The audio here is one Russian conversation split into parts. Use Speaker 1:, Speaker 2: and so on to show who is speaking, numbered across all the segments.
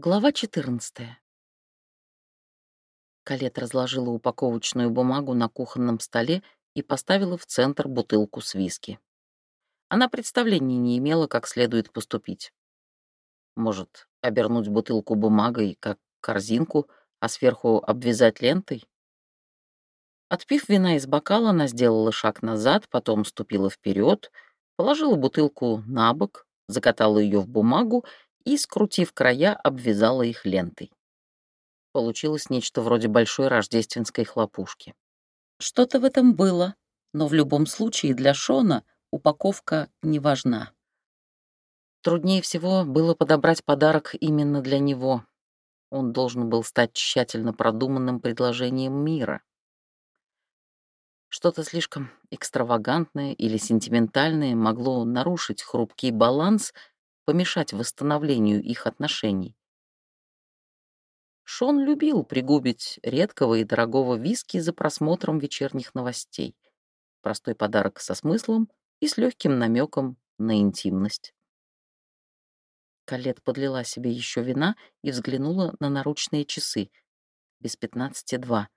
Speaker 1: Глава 14. Калет разложила упаковочную бумагу на кухонном столе и поставила в центр бутылку с виски. Она представления не имела, как следует поступить. Может, обернуть бутылку бумагой, как корзинку, а сверху обвязать лентой? Отпив вина из бокала, она сделала шаг назад, потом ступила вперед, положила бутылку на бок, закатала ее в бумагу и, скрутив края, обвязала их лентой. Получилось нечто вроде большой рождественской хлопушки. Что-то в этом было, но в любом случае для Шона упаковка не важна. Труднее всего было подобрать подарок именно для него. Он должен был стать тщательно продуманным предложением мира. Что-то слишком экстравагантное или сентиментальное могло нарушить хрупкий баланс помешать восстановлению их отношений. Шон любил пригубить редкого и дорогого виски за просмотром вечерних новостей. Простой подарок со смыслом и с легким намеком на интимность. Калет подлила себе еще вина и взглянула на наручные часы. Без пятнадцати два.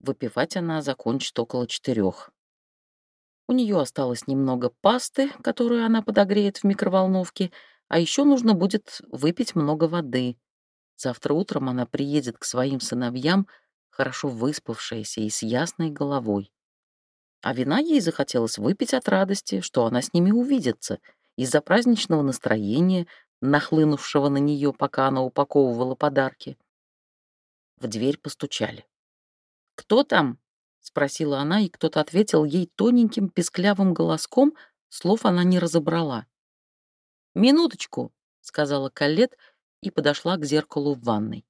Speaker 1: Выпивать она закончит около четырех. У нее осталось немного пасты, которую она подогреет в микроволновке, а еще нужно будет выпить много воды. Завтра утром она приедет к своим сыновьям, хорошо выспавшаяся и с ясной головой. А вина ей захотелось выпить от радости, что она с ними увидится, из-за праздничного настроения, нахлынувшего на нее, пока она упаковывала подарки. В дверь постучали. «Кто там?» — спросила она, и кто-то ответил ей тоненьким песклявым голоском, слов она не разобрала. «Минуточку», — сказала Калет и подошла к зеркалу в ванной.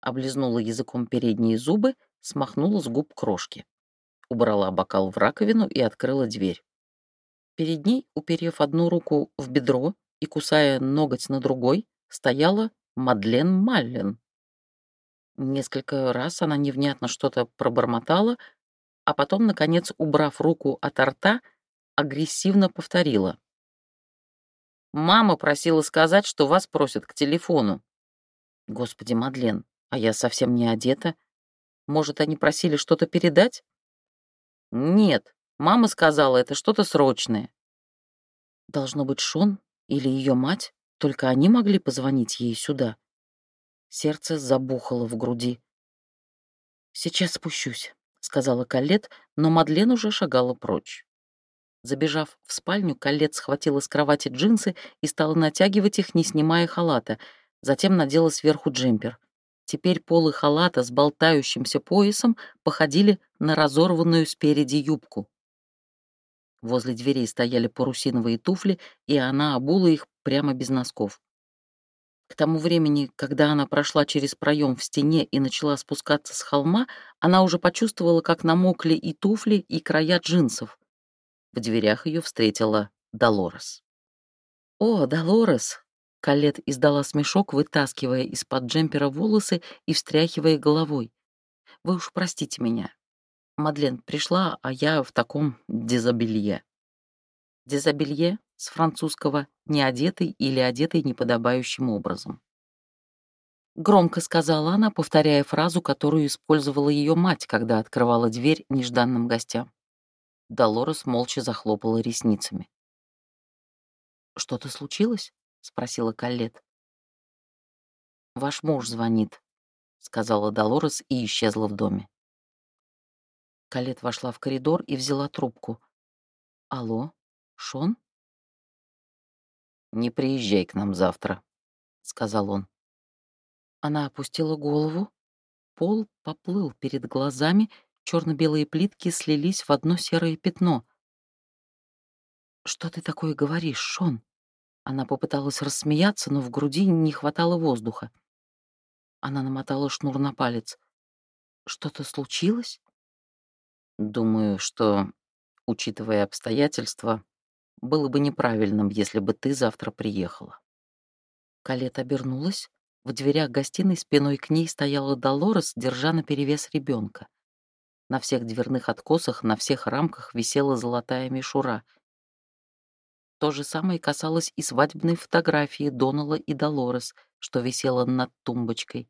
Speaker 1: Облизнула языком передние зубы, смахнула с губ крошки. Убрала бокал в раковину и открыла дверь. Перед ней, уперев одну руку в бедро и кусая ноготь на другой, стояла Мадлен Маллен. Несколько раз она невнятно что-то пробормотала, а потом, наконец, убрав руку от рта, агрессивно повторила. «Мама просила сказать, что вас просят к телефону». «Господи, Мадлен, а я совсем не одета. Может, они просили что-то передать?» «Нет, мама сказала, это что-то срочное». «Должно быть Шон или ее мать, только они могли позвонить ей сюда». Сердце забухало в груди. «Сейчас спущусь», — сказала Калет, но Мадлен уже шагала прочь. Забежав в спальню, Калет схватила с кровати джинсы и стала натягивать их, не снимая халата. Затем надела сверху джемпер. Теперь полы халата с болтающимся поясом походили на разорванную спереди юбку. Возле дверей стояли парусиновые туфли, и она обула их прямо без носков. К тому времени, когда она прошла через проем в стене и начала спускаться с холма, она уже почувствовала, как намокли и туфли, и края джинсов. В дверях ее встретила Долорес. «О, Долорес!» — Калет издала смешок, вытаскивая из-под джемпера волосы и встряхивая головой. «Вы уж простите меня. Мадлен пришла, а я в таком дезобелье». Дезобелье с французского «не одетый» или «одетый неподобающим образом». Громко сказала она, повторяя фразу, которую использовала ее мать, когда открывала дверь нежданным гостям. Долорес молча захлопала ресницами. «Что-то случилось?» — спросила Каллет. «Ваш муж звонит», — сказала Долорес и исчезла в доме. Калет вошла в коридор и взяла трубку. «Алло, Шон?»
Speaker 2: «Не приезжай к нам завтра», — сказал он.
Speaker 1: Она опустила голову. Пол поплыл перед глазами, черно-белые плитки слились в одно серое пятно. «Что ты такое говоришь, Шон?» Она попыталась рассмеяться, но в груди не хватало воздуха. Она намотала шнур на палец. «Что-то случилось?»
Speaker 2: «Думаю, что, учитывая обстоятельства, было бы неправильным, если бы ты завтра приехала».
Speaker 1: Калет обернулась. В дверях гостиной спиной к ней стояла Долорес, держа наперевес ребенка. На всех дверных откосах, на всех рамках висела золотая мишура. То же самое касалось и свадебной фотографии Донала и Долорес, что висела над тумбочкой.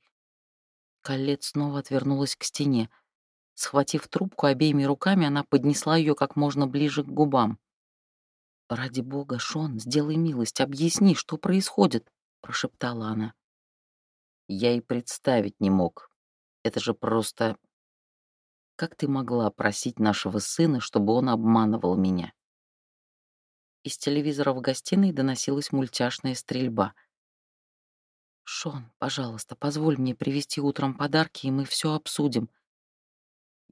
Speaker 1: Калет снова отвернулась к стене. Схватив трубку обеими руками, она поднесла ее как можно ближе к губам. «Ради бога, Шон, сделай милость, объясни, что происходит», — прошептала она.
Speaker 2: Я и представить не мог. Это же просто... Как ты могла просить нашего сына, чтобы он обманывал меня?
Speaker 1: Из телевизора в гостиной доносилась мультяшная стрельба. «Шон, пожалуйста, позволь мне привезти утром подарки, и мы все обсудим».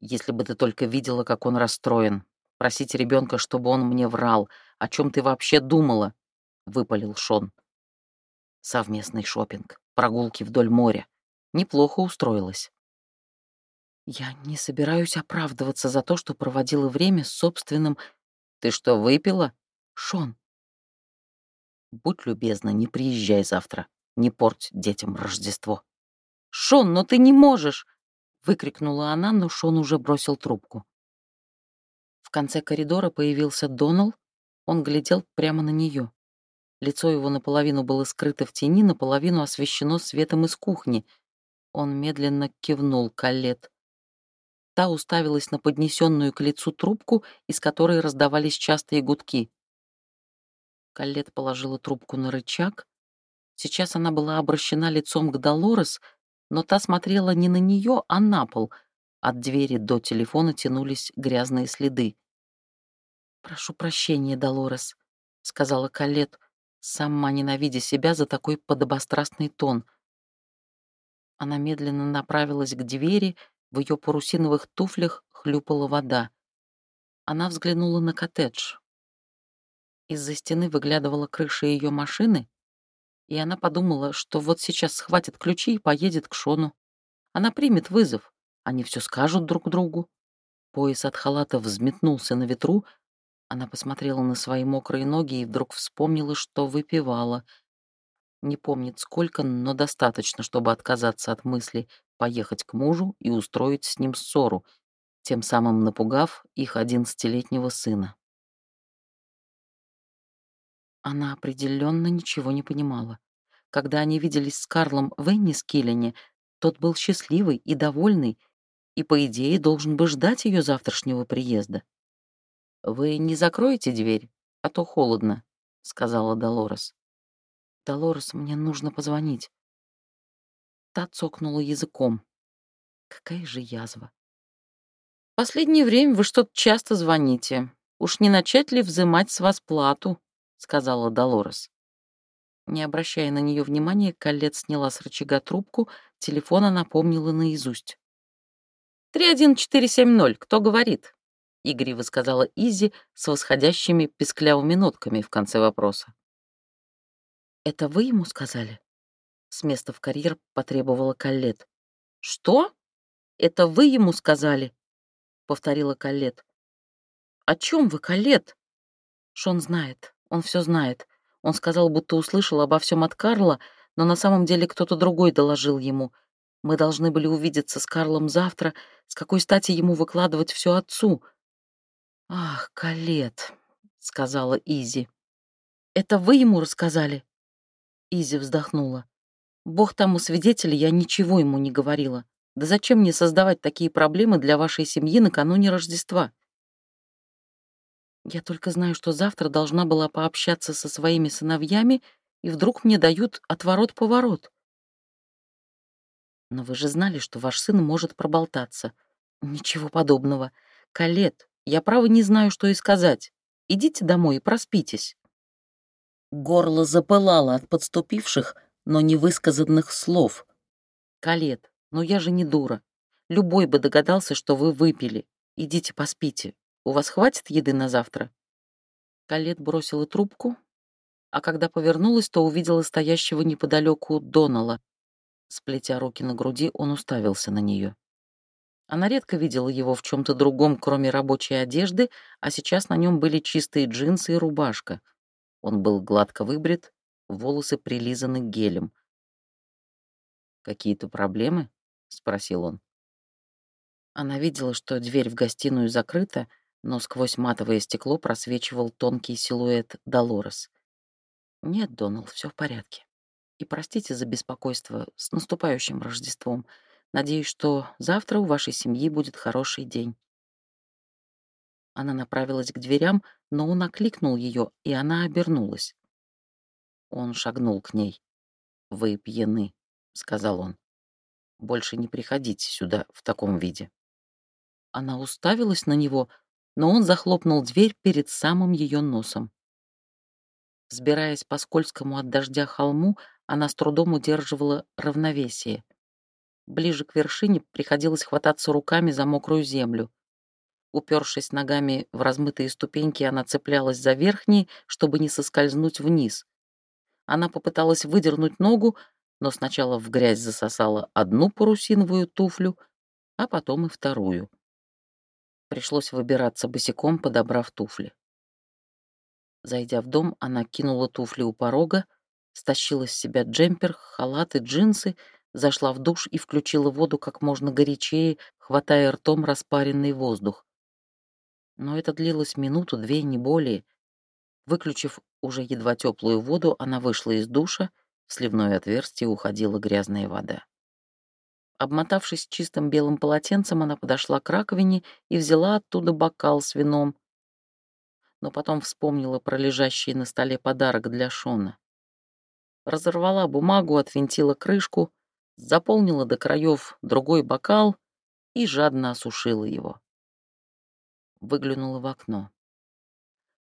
Speaker 2: «Если бы ты только видела, как он расстроен. Просить ребенка, чтобы он мне врал. О чем ты вообще думала?» — выпалил Шон. Совместный шопинг, прогулки вдоль моря. Неплохо устроилась.
Speaker 1: Я не собираюсь оправдываться за то, что проводила время с собственным...
Speaker 2: Ты что, выпила?
Speaker 1: Шон.
Speaker 2: Будь любезна, не приезжай завтра. Не порть детям Рождество.
Speaker 1: Шон, но ты не можешь! Выкрикнула она, но Шон уже бросил трубку. В конце коридора появился Донал. Он глядел прямо на нее. Лицо его наполовину было скрыто в тени, наполовину освещено светом из кухни. Он медленно кивнул Калет. Та уставилась на поднесенную к лицу трубку, из которой раздавались частые гудки. Калет положила трубку на рычаг. Сейчас она была обращена лицом к Долорес, но та смотрела не на нее, а на пол. От двери до телефона тянулись грязные следы. «Прошу прощения, Долорес», — сказала Калет, сама ненавидя себя за такой подобострастный тон. Она медленно направилась к двери, в ее парусиновых туфлях хлюпала вода. Она взглянула на коттедж. Из-за стены выглядывала крыша ее машины, и она подумала, что вот сейчас схватит ключи и поедет к Шону. Она примет вызов, они все скажут друг другу. Пояс от халата взметнулся на ветру, она посмотрела на свои мокрые ноги и вдруг вспомнила, что выпивала. Не помнит сколько, но достаточно, чтобы отказаться от мысли поехать к мужу и устроить с ним ссору, тем самым напугав их одиннадцатилетнего сына. Она определенно ничего не понимала. Когда они виделись с Карлом в Эннискиллине, тот был счастливый и довольный, и, по идее, должен бы ждать ее завтрашнего приезда. «Вы не закроете дверь, а то холодно», — сказала Долорес. «Долорес, мне нужно позвонить». Та цокнула языком. Какая же язва. «Последнее время вы что-то часто звоните. Уж не начать ли взимать с вас плату?» — сказала Долорес. Не обращая на нее внимания, Калет сняла с рычага трубку, телефон она помнила наизусть. «31470, кто говорит?» — игриво сказала Изи с восходящими песклявыми нотками в конце вопроса. «Это вы ему сказали?» С места в карьер потребовала Калет. «Что? Это вы ему сказали?» — повторила Калет. «О чем вы, Калет?» «Шон знает. Он все знает. Он сказал, будто услышал обо всем от Карла, но на самом деле кто-то другой доложил ему. Мы должны были увидеться с Карлом завтра. С какой стати ему выкладывать все отцу? «Ах, Калет», — сказала Изи. «Это вы ему рассказали?» Изи вздохнула. «Бог тому свидетель, я ничего ему не говорила. Да зачем мне создавать такие проблемы для вашей семьи накануне Рождества?» Я только знаю, что завтра должна была пообщаться со своими сыновьями, и вдруг мне дают отворот-поворот. Но вы же знали, что ваш сын может проболтаться. Ничего подобного. Калет, я право не знаю, что и сказать. Идите домой и проспитесь. Горло запылало от подступивших, но невысказанных слов. Калет, ну я же не дура. Любой бы догадался, что вы выпили. Идите поспите. У вас хватит еды на завтра?» Калет бросила трубку, а когда повернулась, то увидела стоящего неподалеку Донала. Сплетя руки на груди, он уставился на нее. Она редко видела его в чем-то другом, кроме рабочей одежды, а сейчас на нем были чистые джинсы и рубашка. Он был гладко выбрит, волосы прилизаны гелем. «Какие-то проблемы?» — спросил он. Она видела, что дверь в гостиную закрыта, но сквозь матовое стекло просвечивал тонкий силуэт Долорес. «Нет, Донал, все в порядке. И простите за беспокойство с наступающим Рождеством. Надеюсь, что завтра у вашей семьи будет хороший день». Она направилась к дверям, но он окликнул ее, и она обернулась. Он шагнул к ней. «Вы пьяны», — сказал он. «Больше не приходите сюда в таком виде». Она уставилась на него, но он захлопнул дверь перед самым ее носом. Сбираясь по скользкому от дождя холму, она с трудом удерживала равновесие. Ближе к вершине приходилось хвататься руками за мокрую землю. Упершись ногами в размытые ступеньки, она цеплялась за верхние, чтобы не соскользнуть вниз. Она попыталась выдернуть ногу, но сначала в грязь засосала одну парусиновую туфлю, а потом и вторую. Пришлось выбираться босиком, подобрав туфли. Зайдя в дом, она кинула туфли у порога, стащила с себя джемпер, халат и джинсы, зашла в душ и включила воду как можно горячее, хватая ртом распаренный воздух. Но это длилось минуту-две, не более. Выключив уже едва теплую воду, она вышла из душа, в сливное отверстие уходила грязная вода. Обмотавшись чистым белым полотенцем, она подошла к раковине и взяла оттуда бокал с вином, но потом вспомнила про лежащий на столе подарок для Шона. Разорвала бумагу, отвинтила крышку, заполнила до краев другой бокал и жадно осушила его. Выглянула в окно.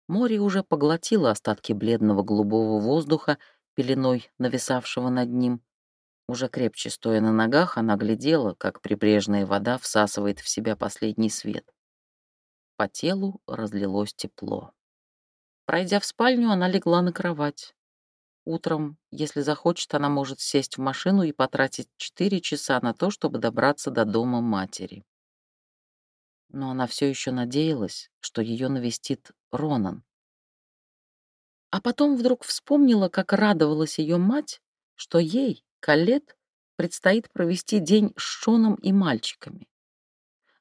Speaker 1: Море уже поглотило остатки бледного голубого воздуха, пеленой нависавшего над ним. Уже крепче стоя на ногах, она глядела, как прибрежная вода всасывает в себя последний свет. По телу разлилось тепло. Пройдя в спальню, она легла на кровать. Утром, если захочет, она может сесть в машину и потратить четыре часа на то, чтобы добраться до дома матери. Но она все еще надеялась, что ее навестит Ронан. А потом вдруг вспомнила, как радовалась ее мать, что ей, Калет, предстоит провести день с Шоном и мальчиками.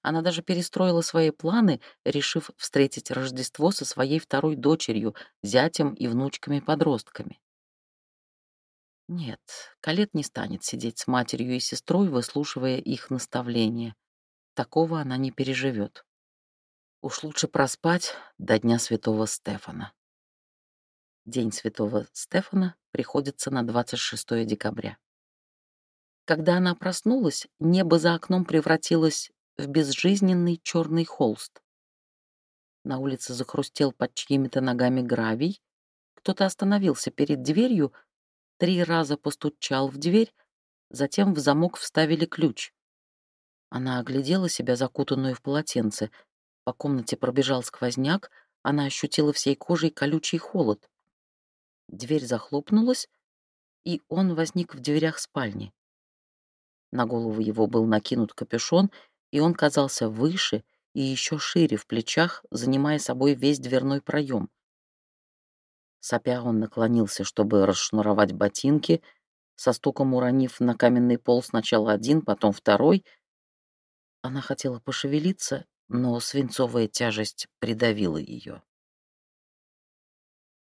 Speaker 1: Она даже перестроила свои планы, решив встретить Рождество со своей второй дочерью, зятем и внучками-подростками. Нет, Калет не станет сидеть с матерью и сестрой, выслушивая их наставления. Такого она не переживет. Уж лучше проспать до Дня Святого Стефана. День Святого Стефана приходится на 26 декабря. Когда она проснулась, небо за окном превратилось в безжизненный черный холст. На улице захрустел под чьими-то ногами гравий. Кто-то остановился перед дверью, три раза постучал в дверь, затем в замок вставили ключ. Она оглядела себя, закутанную в полотенце. По комнате пробежал сквозняк, она ощутила всей кожей колючий холод. Дверь захлопнулась, и он возник в дверях спальни. На голову его был накинут капюшон, и он казался выше и еще шире в плечах, занимая собой весь дверной проем. Сопя он наклонился, чтобы расшнуровать ботинки, со стуком уронив на каменный пол сначала один, потом второй. Она хотела пошевелиться, но свинцовая тяжесть придавила ее.